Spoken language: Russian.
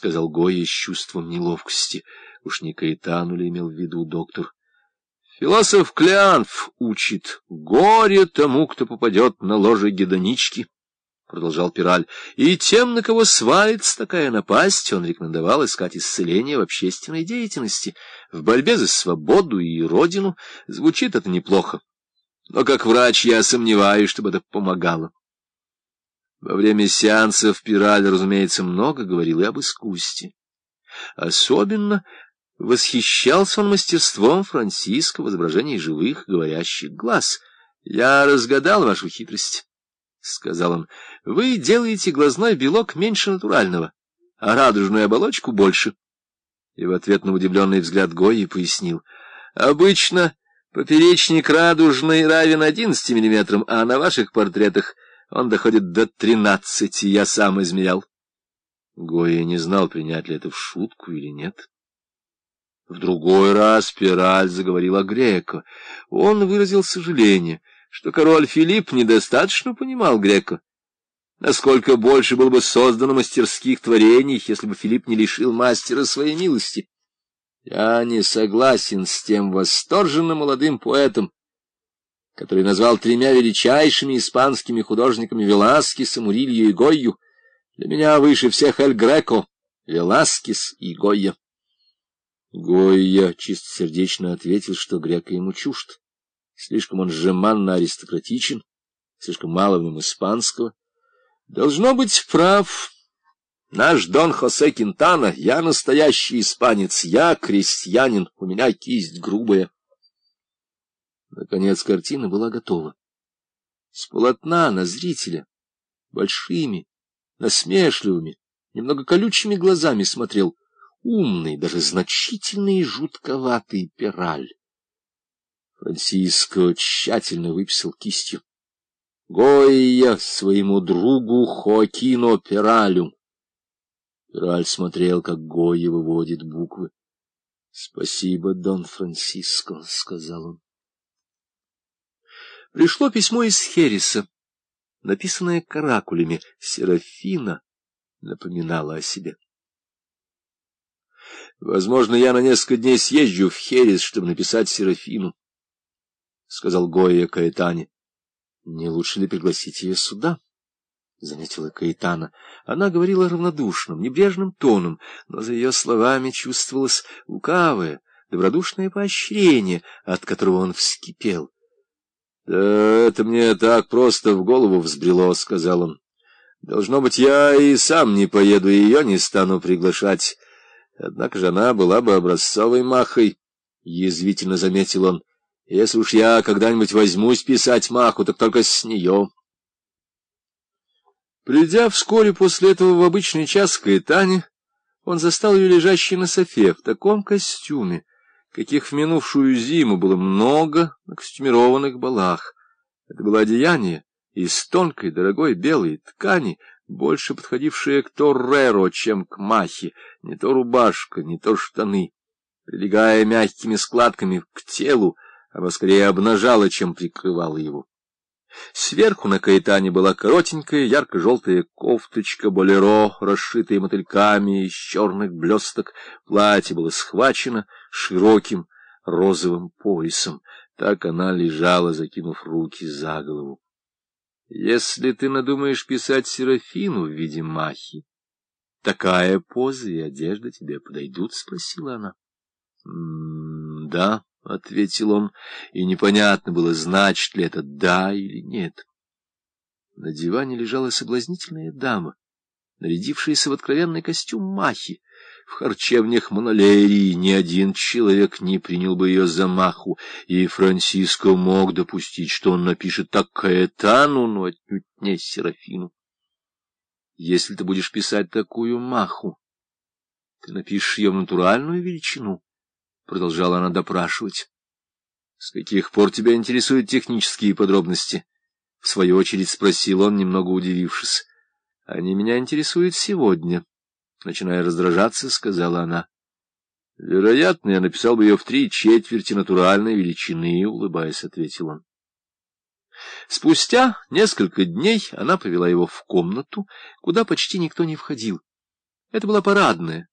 сказал Гоя с чувством неловкости. Уж не Каэтану ли имел в виду доктор? Философ Клеанф учит «Горе тому, кто попадет на ложе гедонички», — продолжал Пираль, — «и тем, на кого свалится такая напасть, он рекомендовал искать исцеление в общественной деятельности, в борьбе за свободу и родину. Звучит это неплохо, но как врач я сомневаюсь, чтобы это помогало». Во время сеансов Пираль, разумеется, много говорил и об искусстве. Особенно восхищался он мастерством Франциска в изображении живых, говорящих глаз. «Я разгадал вашу хитрость», — сказал он. «Вы делаете глазной белок меньше натурального, а радужную оболочку больше». И в ответ на удивленный взгляд Гои пояснил. «Обычно поперечник радужный равен 11 миллиметрам, а на ваших портретах — он доходит до тринадцати, я сам измерял. Гоя не знал, принять ли это в шутку или нет. В другой раз Пираль заговорил о Греко. Он выразил сожаление, что король Филипп недостаточно понимал Греко. Насколько больше было бы создано мастерских творений, если бы Филипп не лишил мастера своей милости. Я не согласен с тем восторженным молодым поэтом, который назвал тремя величайшими испанскими художниками Веласкеса, Мурилью и Гойю. Для меня выше всех Эль Греко, Веласкес и Гойя. Гойя чистосердечно ответил, что Греко ему чужд. Слишком он жеманно аристократичен, слишком мало в нем испанского. Должно быть прав. Наш Дон Хосе Кентана, я настоящий испанец, я крестьянин, у меня кисть грубая. Наконец картина была готова. С полотна на зрителя большими, насмешливыми, немного колючими глазами смотрел умный, даже значительный и жутковатый пираль. Франциско тщательно выписал кистью. Гойя своему другу Хоакино Пиралю. Пираль смотрел, как Гойя выводит буквы. — Спасибо, Дон Франциско, — сказал он. Пришло письмо из Хереса, написанное каракулями. Серафина напоминала о себе. «Возможно, я на несколько дней съезжу в Херес, чтобы написать Серафину», — сказал Гоя Каэтане. «Не лучше ли пригласить ее сюда?» — заметила Каэтана. Она говорила равнодушным, небрежным тоном, но за ее словами чувствовалось лукавое, добродушное поощрение, от которого он вскипел. — Да это мне так просто в голову взбрело, — сказал он. — Должно быть, я и сам не поеду, и ее не стану приглашать. Однако же она была бы образцовой махой, — язвительно заметил он. — Если уж я когда-нибудь возьмусь писать маху, так только с нее. Придя вскоре после этого в обычный час к Каэтане, он застал ее лежащей на софе в таком костюме, каких в минувшую зиму было много на костюмированных балах. Это было одеяние из тонкой дорогой белой ткани, больше подходившее к торреро, чем к махе, не то рубашка, не то штаны. Прилегая мягкими складками к телу, она скорее обнажала, чем прикрывала его. Сверху на каэтане была коротенькая ярко-желтая кофточка болеро, расшитая мотыльками из черных блесток. Платье было схвачено широким розовым поясом. Так она лежала, закинув руки за голову. — Если ты надумаешь писать Серафину в виде махи, такая поза и одежда тебе подойдут? — спросила она. — Да. — ответил он, и непонятно было, значит ли это «да» или «нет». На диване лежала соблазнительная дама, нарядившаяся в откровенный костюм махи. В харчевнях Монолерии ни один человек не принял бы ее за маху, и Франциско мог допустить, что он напишет так Каэтану, но отнюдь не Серафину. Если ты будешь писать такую маху, ты напишешь ее в натуральную величину, продолжала она допрашивать. — С каких пор тебя интересуют технические подробности? — в свою очередь спросил он, немного удивившись. — Они меня интересуют сегодня. Начиная раздражаться, сказала она. — Вероятно, я написал бы ее в три четверти натуральной величины, — улыбаясь, ответил он. Спустя несколько дней она повела его в комнату, куда почти никто не входил. Это была парадная,